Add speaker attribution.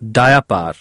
Speaker 1: diapar